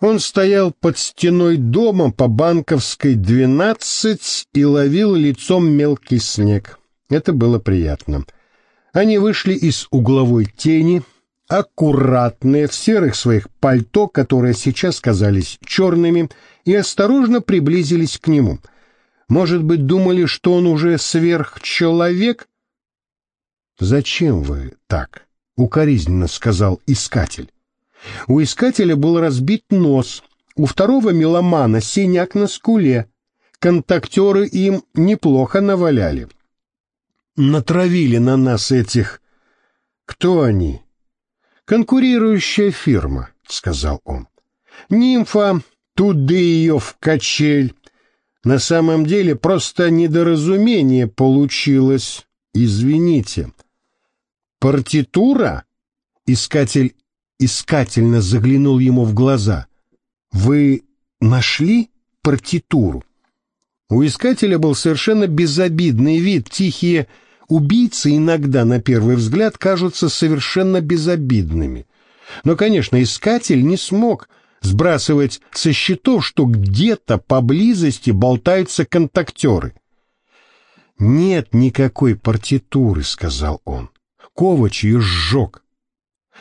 Он стоял под стеной дома по Банковской 12 и ловил лицом мелкий снег. Это было приятно. Они вышли из угловой тени, аккуратные, в серых своих пальто, которые сейчас казались черными, и осторожно приблизились к нему. Может быть, думали, что он уже сверхчеловек? «Зачем вы так?» — укоризненно сказал искатель. У искателя был разбит нос, у второго меломана синяк на скуле. Контактеры им неплохо наваляли. Натравили на нас этих... Кто они? Конкурирующая фирма, сказал он. Нимфа, туды ее в качель. На самом деле просто недоразумение получилось. Извините. Партитура? Искатель искательно заглянул ему в глаза. «Вы нашли партитуру?» У искателя был совершенно безобидный вид, тихие убийцы иногда, на первый взгляд, кажутся совершенно безобидными. Но, конечно, искатель не смог сбрасывать со счетов, что где-то поблизости болтаются контактеры. «Нет никакой партитуры», — сказал он. Ковач ее сжег.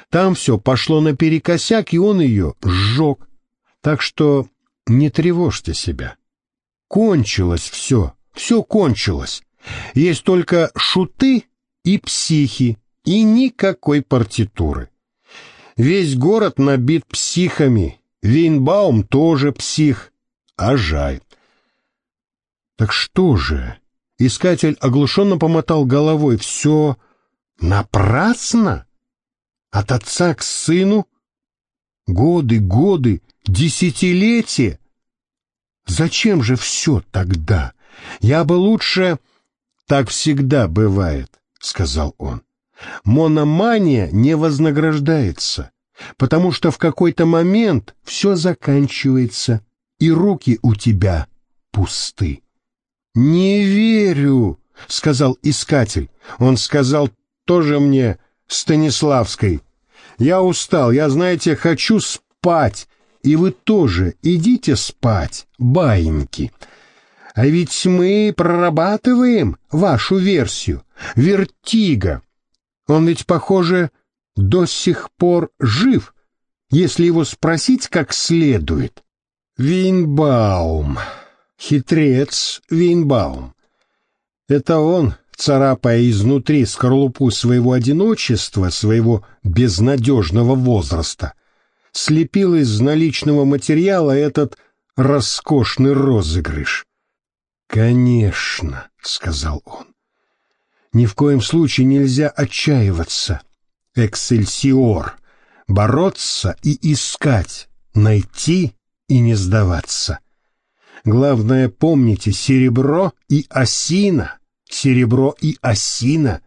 Там все пошло наперекосяк, и он ее сжег. Так что не тревожьте себя. Кончилось все, все кончилось. Есть только шуты и психи, и никакой партитуры. Весь город набит психами, Вейнбаум тоже псих, а жаль. Так что же? Искатель оглушенно помотал головой. Все напрасно? От отца к сыну? Годы, годы, десятилетия? Зачем же все тогда? Я бы лучше... Так всегда бывает, сказал он. Мономания не вознаграждается, потому что в какой-то момент все заканчивается, и руки у тебя пусты. «Не верю», — сказал искатель. Он сказал тоже мне Станиславской. Я устал, я, знаете, хочу спать, и вы тоже идите спать, баиньки. А ведь мы прорабатываем вашу версию, вертига. Он ведь, похоже, до сих пор жив, если его спросить как следует. Винбаум, хитрец Винбаум. Это он царапая изнутри скорлупу своего одиночества, своего безнадежного возраста, слепил из наличного материала этот роскошный розыгрыш. «Конечно», — сказал он, — «ни в коем случае нельзя отчаиваться. Эксельсиор, бороться и искать, найти и не сдаваться. Главное, помните серебро и осина» серебро и осина.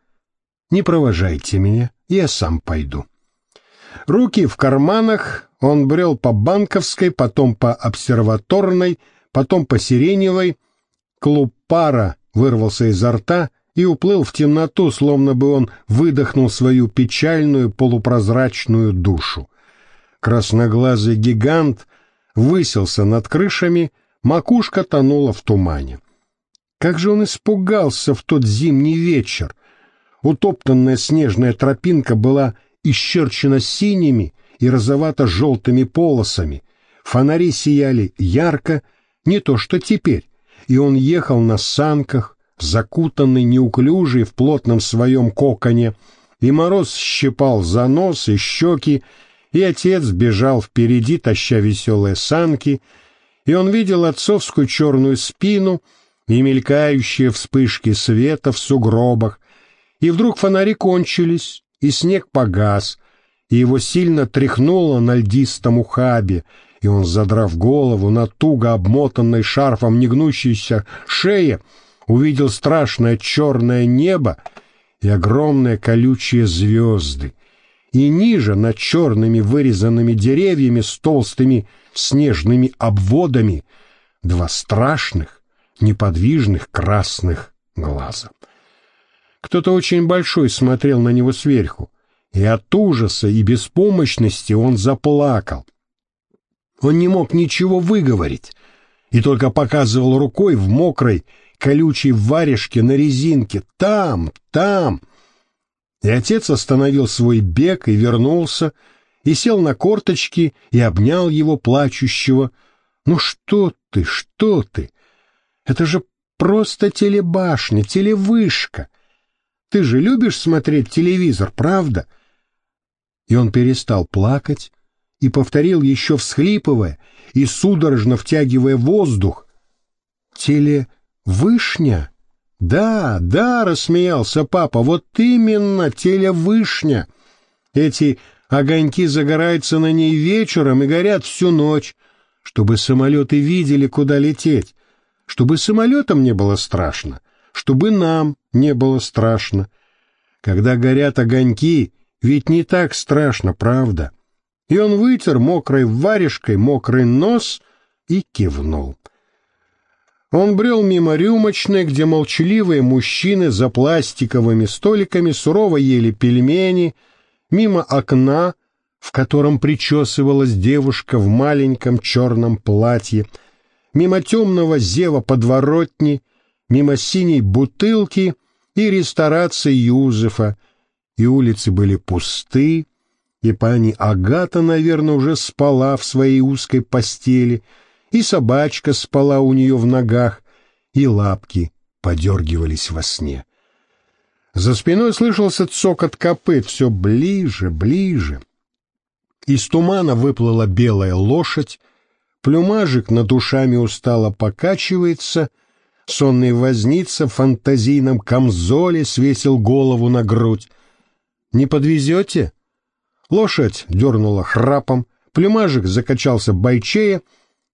Не провожайте меня, я сам пойду. Руки в карманах, он брел по Банковской, потом по Обсерваторной, потом по Сиреневой. Клуб пара вырвался изо рта и уплыл в темноту, словно бы он выдохнул свою печальную полупрозрачную душу. Красноглазый гигант высился над крышами, макушка тонула в тумане. Как же он испугался в тот зимний вечер! Утоптанная снежная тропинка была исчерчена синими и розовато-желтыми полосами. Фонари сияли ярко, не то что теперь, и он ехал на санках, закутанный неуклюжий в плотном своем коконе, и мороз щипал за нос и щеки, и отец бежал впереди, таща веселые санки, и он видел отцовскую черную спину — и мелькающие вспышки света в сугробах, и вдруг фонари кончились, и снег погас, и его сильно тряхнуло на льдистом ухабе, и он, задрав голову на туго обмотанной шарфом негнущейся шее, увидел страшное черное небо и огромные колючие звезды, и ниже, над черными вырезанными деревьями с толстыми снежными обводами, два страшных, неподвижных красных глаза. Кто-то очень большой смотрел на него сверху, и от ужаса и беспомощности он заплакал. Он не мог ничего выговорить и только показывал рукой в мокрой, колючей варежке на резинке. «Там! Там!» И отец остановил свой бег и вернулся, и сел на корточки и обнял его плачущего. «Ну что ты, что ты? Это же просто телебашня, телевышка. Ты же любишь смотреть телевизор, правда?» И он перестал плакать и повторил еще всхлипывая и судорожно втягивая воздух. «Телевышня?» «Да, да», — рассмеялся папа, — «вот именно, телевышня. Эти огоньки загораются на ней вечером и горят всю ночь, чтобы самолеты видели, куда лететь, чтобы самолетам не было страшно, чтобы нам не было страшно. Когда горят огоньки, ведь не так страшно, правда?» И он вытер мокрой варежкой мокрый нос и кивнул. Он брел мимо рюмочной, где молчаливые мужчины за пластиковыми столиками сурово ели пельмени, мимо окна, в котором причесывалась девушка в маленьком черном платье, мимо темного зева подворотни, мимо синей бутылки и ресторации Юзефа, и улицы были пусты, и пани Агата, наверное, уже спала в своей узкой постели — и собачка спала у нее в ногах, и лапки подергивались во сне. За спиной слышался цокот копыт все ближе, ближе. Из тумана выплыла белая лошадь, плюмажик над ушами устало покачивается, сонный возница в фантазийном камзоле свесил голову на грудь. «Не подвезете?» Лошадь дернула храпом, плюмажик закачался бойчея,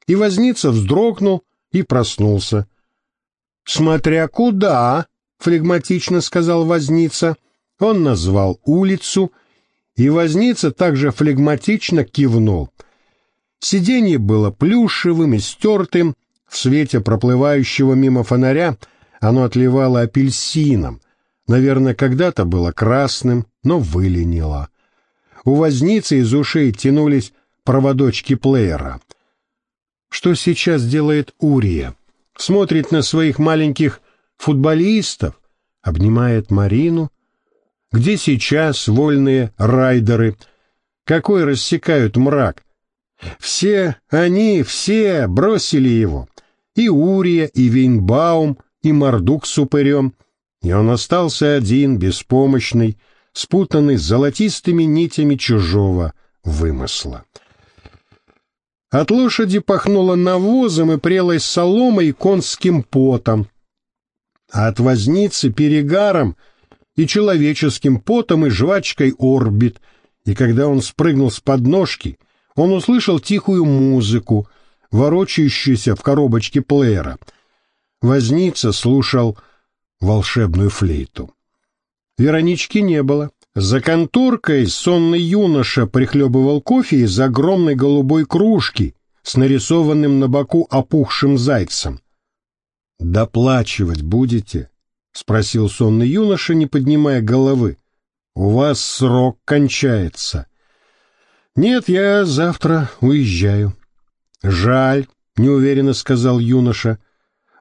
и возница вздрогнул и проснулся. «Смотря куда», — флегматично сказал возница. Он назвал улицу, и возница также флегматично кивнул. Сиденье было плюшевым и стертым, в свете проплывающего мимо фонаря оно отливало апельсином, наверное, когда-то было красным, но выленило. У возницы из ушей тянулись проводочки плеера — что сейчас делает Урия. Смотрит на своих маленьких футболистов, обнимает Марину. Где сейчас вольные райдеры? Какой рассекают мрак? Все они, все бросили его. И Урия, и Вейнбаум, и Мордук с упырем. И он остался один, беспомощный, спутанный с золотистыми нитями чужого вымысла. От лошади пахнуло навозом и прелой соломой и конским потом, а от возницы перегаром и человеческим потом и жвачкой орбит, и когда он спрыгнул с подножки, он услышал тихую музыку, ворочающуюся в коробочке плеера. Возница слушал волшебную флейту. Веронички не было. За конторкой сонный юноша прихлебывал кофе из огромной голубой кружки с нарисованным на боку опухшим зайцем. «Доплачивать будете?» — спросил сонный юноша, не поднимая головы. «У вас срок кончается». «Нет, я завтра уезжаю». «Жаль», — неуверенно сказал юноша.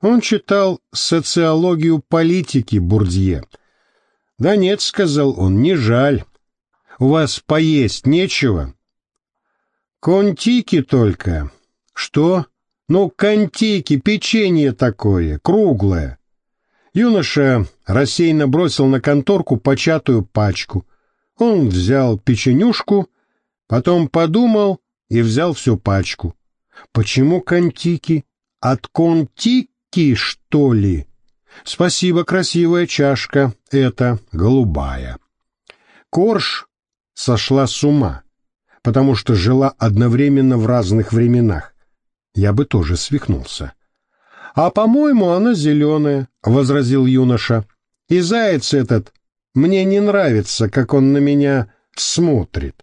Он читал социологию политики Бурдье — «Да нет», — сказал он, — «не жаль. У вас поесть нечего?» «Контики только». «Что?» «Ну, контики, печенье такое, круглое». Юноша рассеянно бросил на конторку початую пачку. Он взял печенюшку, потом подумал и взял всю пачку. «Почему контики? От контики, что ли?» Спасибо, красивая чашка, это голубая. Корж сошла с ума, потому что жила одновременно в разных временах. Я бы тоже свихнулся. А, по-моему, она зеленая, — возразил юноша. И заяц этот мне не нравится, как он на меня смотрит.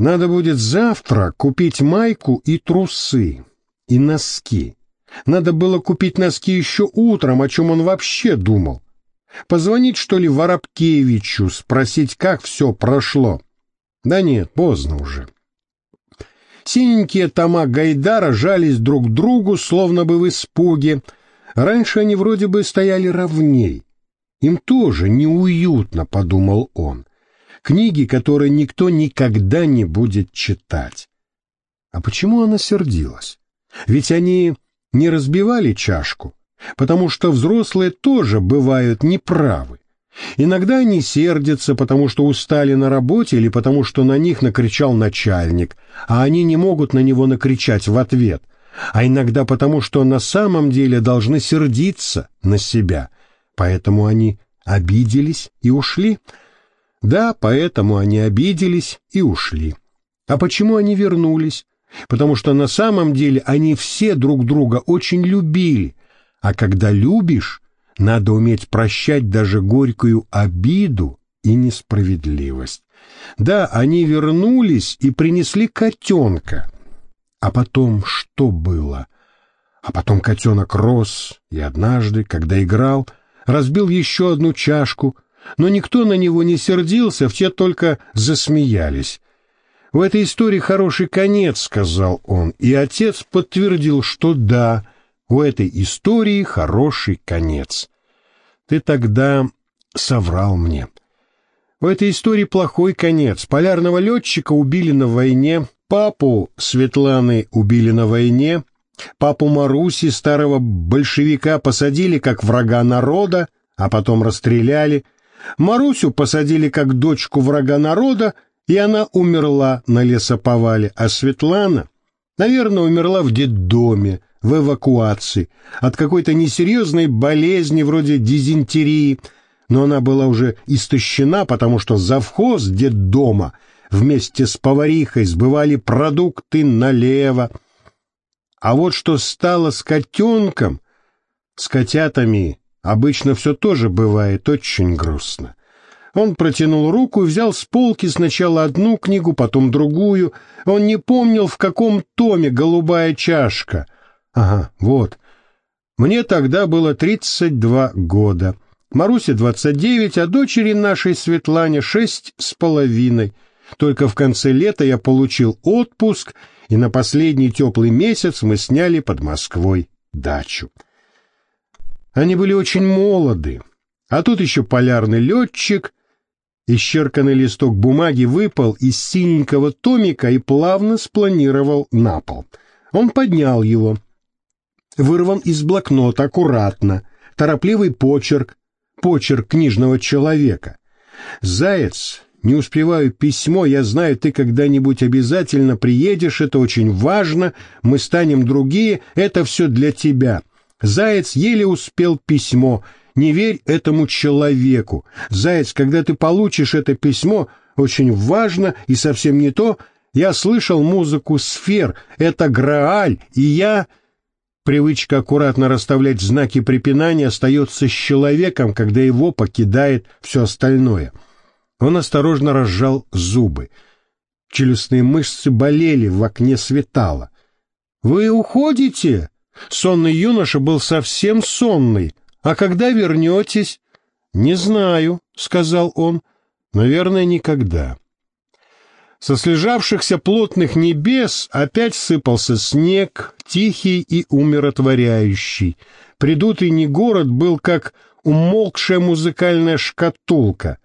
Надо будет завтра купить майку и трусы, и носки. Надо было купить носки еще утром, о чем он вообще думал. Позвонить, что ли, Воробкевичу, спросить, как все прошло. Да нет, поздно уже. Синенькие тома Гайдара жались друг другу, словно бы в испуге. Раньше они вроде бы стояли ровней. Им тоже неуютно, подумал он. Книги, которые никто никогда не будет читать. А почему она сердилась? Ведь они не разбивали чашку, потому что взрослые тоже бывают неправы. Иногда они сердятся, потому что устали на работе или потому что на них накричал начальник, а они не могут на него накричать в ответ, а иногда потому что на самом деле должны сердиться на себя, поэтому они обиделись и ушли. Да, поэтому они обиделись и ушли. А почему они вернулись? Потому что на самом деле они все друг друга очень любили, а когда любишь, надо уметь прощать даже горькую обиду и несправедливость. Да, они вернулись и принесли котенка. А потом что было? А потом котенок рос, и однажды, когда играл, разбил еще одну чашку, но никто на него не сердился, все только засмеялись. «В этой истории хороший конец», — сказал он, и отец подтвердил, что да, у этой истории хороший конец. Ты тогда соврал мне. В этой истории плохой конец. Полярного летчика убили на войне, папу Светланы убили на войне, папу Маруси, старого большевика, посадили как врага народа, а потом расстреляли. Марусю посадили как дочку врага народа, и она умерла на лесоповале, а Светлана, наверное, умерла в детдоме, в эвакуации, от какой-то несерьезной болезни вроде дизентерии, но она была уже истощена, потому что завхоз детдома вместе с поварихой сбывали продукты налево. А вот что стало с котенком, с котятами обычно все тоже бывает очень грустно. Он протянул руку и взял с полки сначала одну книгу, потом другую. Он не помнил, в каком томе голубая чашка — Ага, вот. Мне тогда было 32 года. Марусе 29, а дочери нашей Светлане шесть с половиной. Только в конце лета я получил отпуск, и на последний теплый месяц мы сняли под Москвой дачу. Они были очень молоды, а тут еще полярный летчик. Исчерканный листок бумаги выпал из синенького томика и плавно спланировал на пол. Он поднял его — вырван из блокнота аккуратно, торопливый почерк, почерк книжного человека. «Заяц, не успеваю письмо, я знаю, ты когда-нибудь обязательно приедешь, это очень важно, мы станем другие, это все для тебя». Заяц еле успел письмо, не верь этому человеку. Заяц, когда ты получишь это письмо, очень важно и совсем не то, я слышал музыку сфер, это Грааль, и я... Привычка аккуратно расставлять знаки препинания остается с человеком, когда его покидает все остальное. Он осторожно разжал зубы. Челюстные мышцы болели, в окне светало. «Вы уходите?» Сонный юноша был совсем сонный. «А когда вернетесь?» «Не знаю», — сказал он. «Наверное, никогда». Со слежавшихся плотных небес опять сыпался снег, тихий и умиротворяющий. Придутый город был как умолкшая музыкальная шкатулка.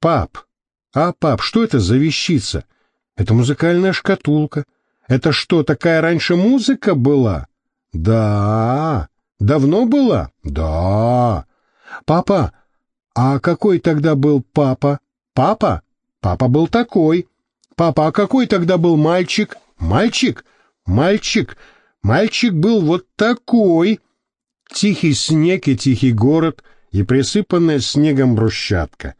«Пап! А, пап, что это за вещица?» «Это музыкальная шкатулка. Это что, такая раньше музыка была?» «Да. Давно была?» «Да. Папа, а какой тогда был папа?» «Папа? Папа был такой». «Папа, а какой тогда был мальчик?» «Мальчик? Мальчик? Мальчик был вот такой!» Тихий снег и тихий город, и присыпанная снегом брусчатка.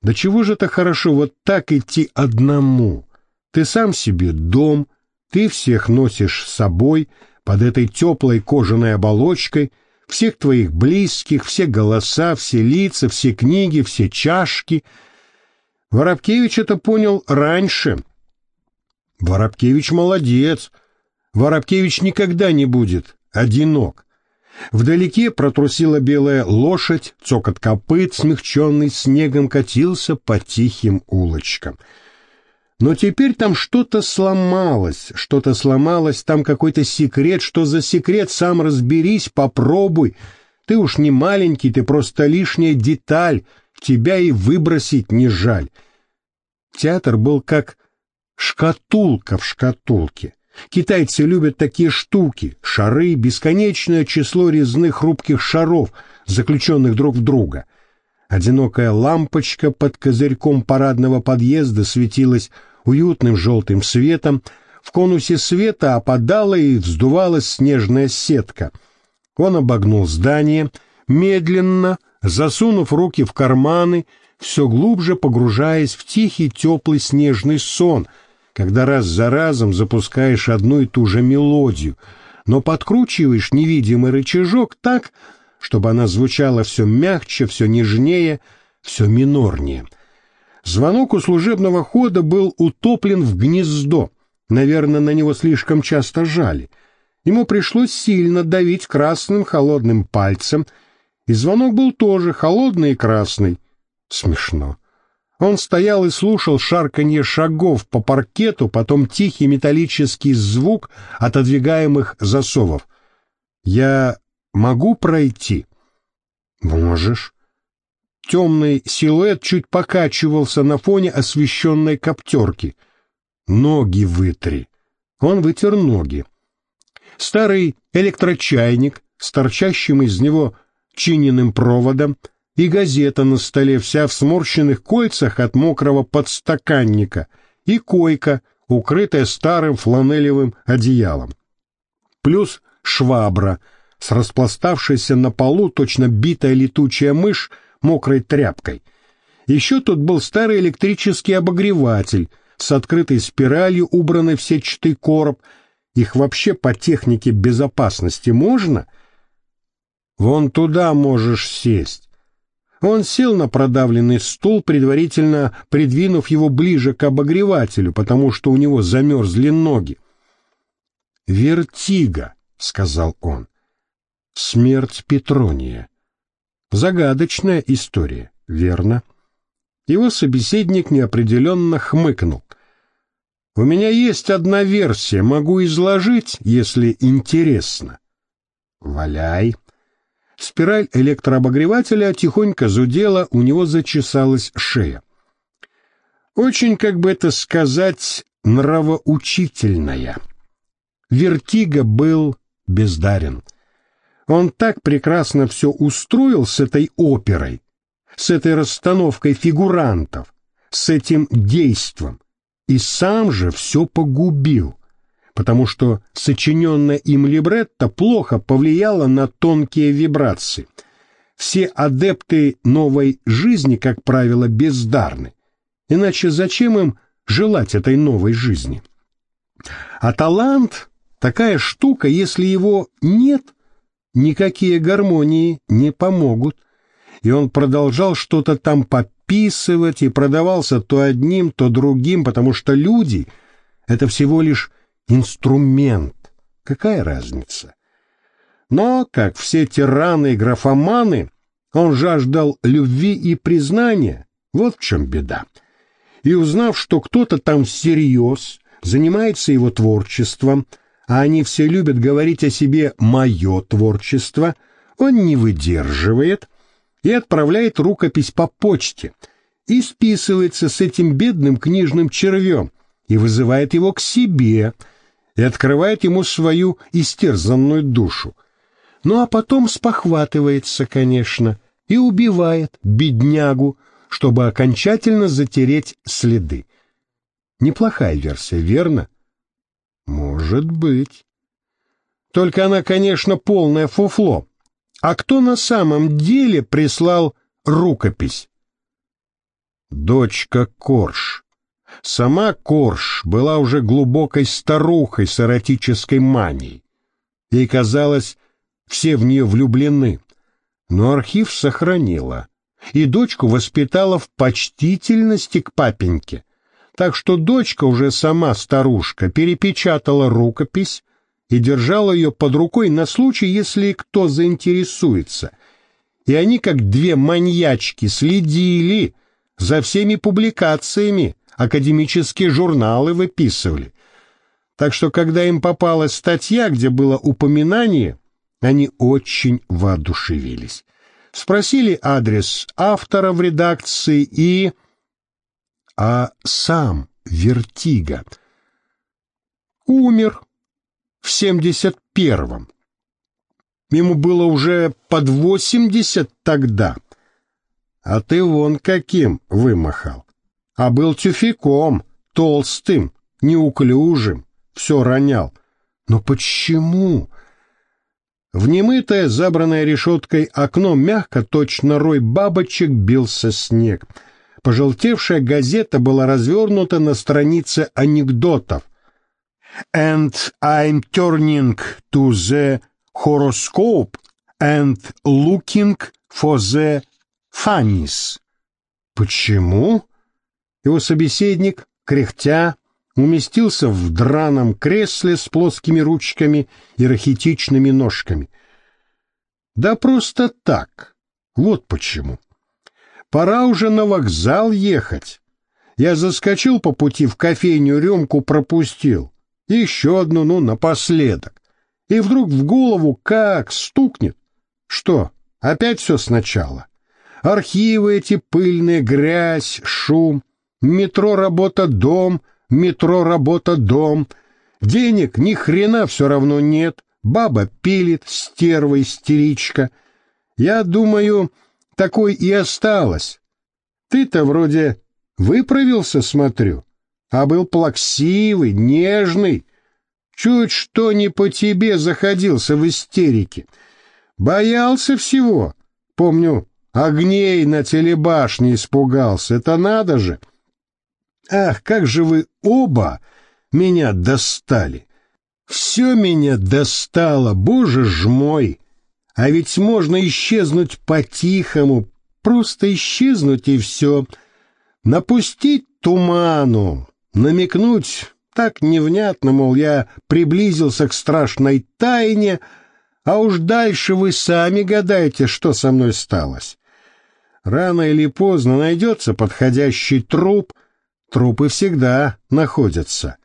Да чего же это хорошо вот так идти одному? Ты сам себе дом, ты всех носишь с собой под этой теплой кожаной оболочкой, всех твоих близких, все голоса, все лица, все книги, все чашки — Воробкевич это понял раньше. Воробкевич молодец. Воробкевич никогда не будет одинок. Вдалеке протрусила белая лошадь, цокот копыт, смягченный снегом, катился по тихим улочкам. Но теперь там что-то сломалось, что-то сломалось, там какой-то секрет, что за секрет, сам разберись, попробуй. Ты уж не маленький, ты просто лишняя деталь, тебя и выбросить не жаль. Театр был как шкатулка в шкатулке. Китайцы любят такие штуки, шары, бесконечное число резных хрупких шаров, заключенных друг в друга. Одинокая лампочка под козырьком парадного подъезда светилась уютным желтым светом, в конусе света опадала и вздувалась снежная сетка. Он обогнул здание, медленно, засунув руки в карманы, все глубже погружаясь в тихий теплый снежный сон, когда раз за разом запускаешь одну и ту же мелодию, но подкручиваешь невидимый рычажок так, чтобы она звучала все мягче, все нежнее, все минорнее — Звонок у служебного хода был утоплен в гнездо. Наверное, на него слишком часто жали. Ему пришлось сильно давить красным холодным пальцем, и звонок был тоже холодный и красный. Смешно. Он стоял и слушал шарканье шагов по паркету, потом тихий металлический звук отодвигаемых засовов. «Я могу пройти?» «Можешь». Темный силуэт чуть покачивался на фоне освещенной коптерки. «Ноги вытри!» Он вытер ноги. Старый электрочайник с торчащим из него чиненным проводом и газета на столе вся в сморщенных кольцах от мокрого подстаканника и койка, укрытая старым фланелевым одеялом. Плюс швабра с распластавшейся на полу точно битая летучая мышь мокрой тряпкой. Еще тут был старый электрический обогреватель с открытой спиралью, убранный в сетчатый короб. Их вообще по технике безопасности можно? Вон туда можешь сесть. Он сел на продавленный стул, предварительно придвинув его ближе к обогревателю, потому что у него замерзли ноги. «Вертига», — сказал он. «Смерть Петрония. Загадочная история, верно? Его собеседник неопределенно хмыкнул. У меня есть одна версия, могу изложить, если интересно. Валяй. Спираль электрообогревателя тихонько зудела, у него зачесалась шея. Очень, как бы это сказать, нравоучительная. Вертига был бездарен. Он так прекрасно все устроил с этой оперой, с этой расстановкой фигурантов, с этим действом, и сам же все погубил, потому что сочиненное им либретто плохо повлияло на тонкие вибрации. Все адепты новой жизни, как правило, бездарны. Иначе зачем им желать этой новой жизни? А талант — такая штука, если его нет — никакие гармонии не помогут. И он продолжал что-то там пописывать и продавался то одним, то другим, потому что люди — это всего лишь инструмент. Какая разница? Но, как все тираны и графоманы, он жаждал любви и признания. Вот в чем беда. И узнав, что кто-то там всерьез занимается его творчеством — а они все любят говорить о себе «моё творчество», он не выдерживает и отправляет рукопись по почте, и списывается с этим бедным книжным червем, и вызывает его к себе, и открывает ему свою истерзанную душу. Ну а потом спохватывается, конечно, и убивает беднягу, чтобы окончательно затереть следы. Неплохая версия, верно? Может быть. Только она, конечно, полное фуфло. А кто на самом деле прислал рукопись? Дочка Корж. Сама Корж была уже глубокой старухой с эротической манией. Ей казалось, все в нее влюблены. Но архив сохранила, и дочку воспитала в почтительности к папеньке так что дочка уже сама старушка перепечатала рукопись и держала ее под рукой на случай, если кто заинтересуется. И они, как две маньячки, следили за всеми публикациями академические журналы выписывали. Так что, когда им попалась статья, где было упоминание, они очень воодушевились. Спросили адрес автора в редакции и... А сам Вертига умер в семьдесят первом. Ему было уже под восемьдесят тогда. А ты вон каким вымахал. А был тюфяком, толстым, неуклюжим, все ронял. Но почему? В немытое, забранное решеткой окно мягко, точно рой бабочек, бился снег. Пожелтевшая газета была развернута на странице анекдотов. «And I'm turning to the horoscope and looking for the funnies». Почему? Его собеседник, кряхтя, уместился в драном кресле с плоскими ручками и рахитичными ножками. Да просто так. Вот почему. Пора уже на вокзал ехать. Я заскочил по пути в кофейню, рюмку пропустил. Еще одну, ну, напоследок. И вдруг в голову как стукнет. Что, опять все сначала? Архивы эти пыльные, грязь, шум, метро работа, дом, метро работа, дом. Денег ни хрена все равно нет. Баба пилит, стерва истеричка. Я думаю, такой и осталась. Ты-то вроде выправился, смотрю, а был плаксивый, нежный. Чуть что не по тебе заходился в истерике. Боялся всего. Помню, огней на телебашне испугался. Это надо же. Ах, как же вы оба меня достали! Все меня достало, боже ж мой! А ведь можно исчезнуть по-тихому, просто исчезнуть и все. Напустить туману, намекнуть так невнятно, мол, я приблизился к страшной тайне, а уж дальше вы сами гадаете, что со мной сталось. Рано или поздно найдется подходящий труп, трупы всегда находятся.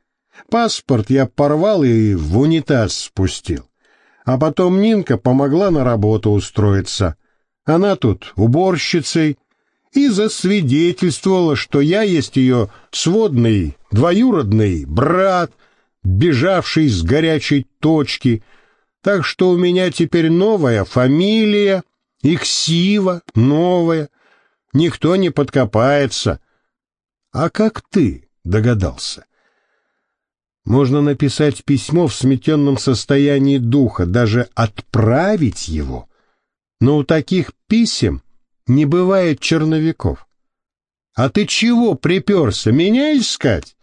Паспорт я порвал и в унитаз спустил. А потом Нинка помогла на работу устроиться. Она тут уборщицей и засвидетельствовала, что я есть ее сводный, двоюродный брат, бежавший с горячей точки, так что у меня теперь новая фамилия, Иксива новая, никто не подкопается. А как ты догадался? Можно написать письмо в сметенном состоянии духа, даже отправить его. Но у таких писем не бывает черновиков. А ты чего приперся, меня искать?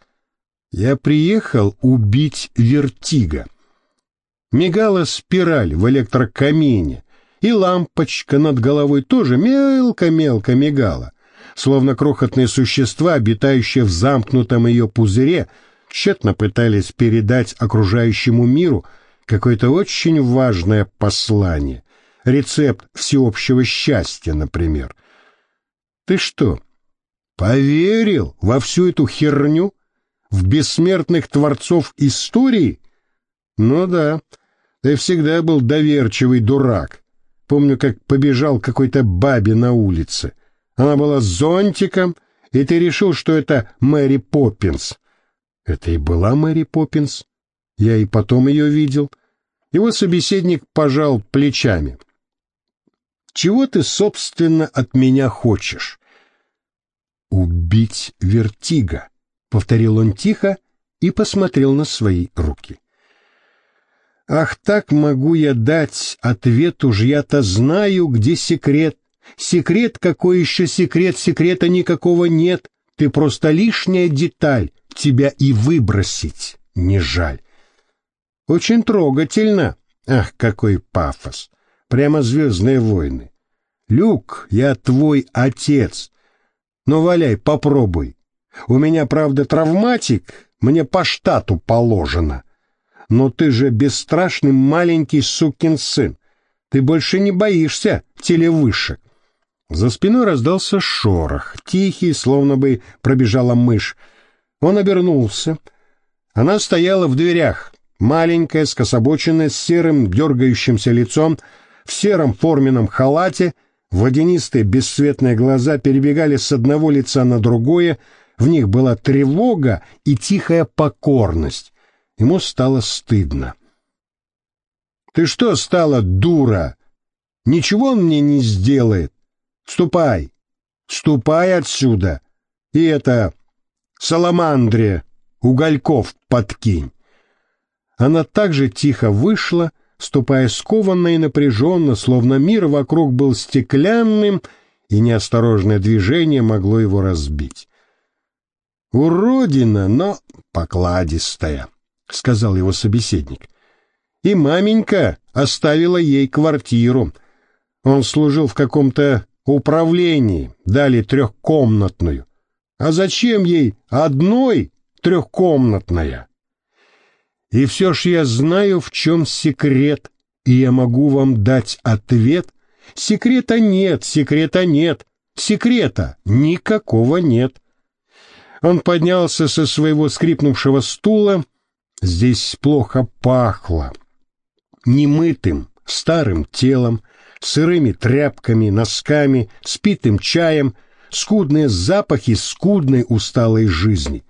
Я приехал убить вертига. Мигала спираль в электрокамине, и лампочка над головой тоже мелко-мелко мигала, словно крохотные существа, обитающие в замкнутом ее пузыре, тщетно пытались передать окружающему миру какое-то очень важное послание, рецепт всеобщего счастья, например. Ты что, поверил во всю эту херню? В бессмертных творцов истории? Ну да, ты всегда был доверчивый дурак. Помню, как побежал какой-то бабе на улице. Она была с зонтиком, и ты решил, что это Мэри Поппинс. Это и была Мэри Поппинс. Я и потом ее видел. Его собеседник пожал плечами. «Чего ты, собственно, от меня хочешь?» «Убить Вертига», — повторил он тихо и посмотрел на свои руки. «Ах, так могу я дать ответ, уж я-то знаю, где секрет. Секрет, какой еще секрет, секрета никакого нет, ты просто лишняя деталь, тебя и выбросить не жаль. Очень трогательно. Ах, какой пафос. Прямо звездные войны. Люк, я твой отец. Ну, валяй, попробуй. У меня, правда, травматик, мне по штату положено. Но ты же бесстрашный маленький сукин сын. Ты больше не боишься телевышек. За спиной раздался шорох, тихий, словно бы пробежала мышь. Он обернулся. Она стояла в дверях, маленькая, скособоченная, с серым дергающимся лицом, в сером форменном халате, водянистые бесцветные глаза перебегали с одного лица на другое, в них была тревога и тихая покорность. Ему стало стыдно. «Ты что стала, дура? Ничего он мне не сделает. Ступай, ступай отсюда. И это, саламандре, угольков подкинь». Она также тихо вышла, ступая скованно и напряженно, словно мир вокруг был стеклянным, и неосторожное движение могло его разбить. «Уродина, но покладистая», — сказал его собеседник. «И маменька оставила ей квартиру. Он служил в каком-то управлении, дали трехкомнатную. А зачем ей одной трехкомнатная?» И все ж я знаю, в чем секрет, и я могу вам дать ответ. Секрета нет, секрета нет, секрета никакого нет. Он поднялся со своего скрипнувшего стула. Здесь плохо пахло. Немытым, старым телом, сырыми тряпками, носками, спитым чаем, скудные запахи скудной усталой жизни.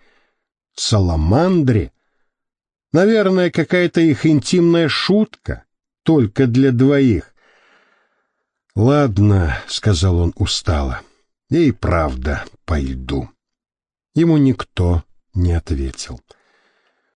Саламандре? Наверное, какая-то их интимная шутка, только для двоих. «Ладно», — сказал он устало, — «и правда пойду». Ему никто не ответил. —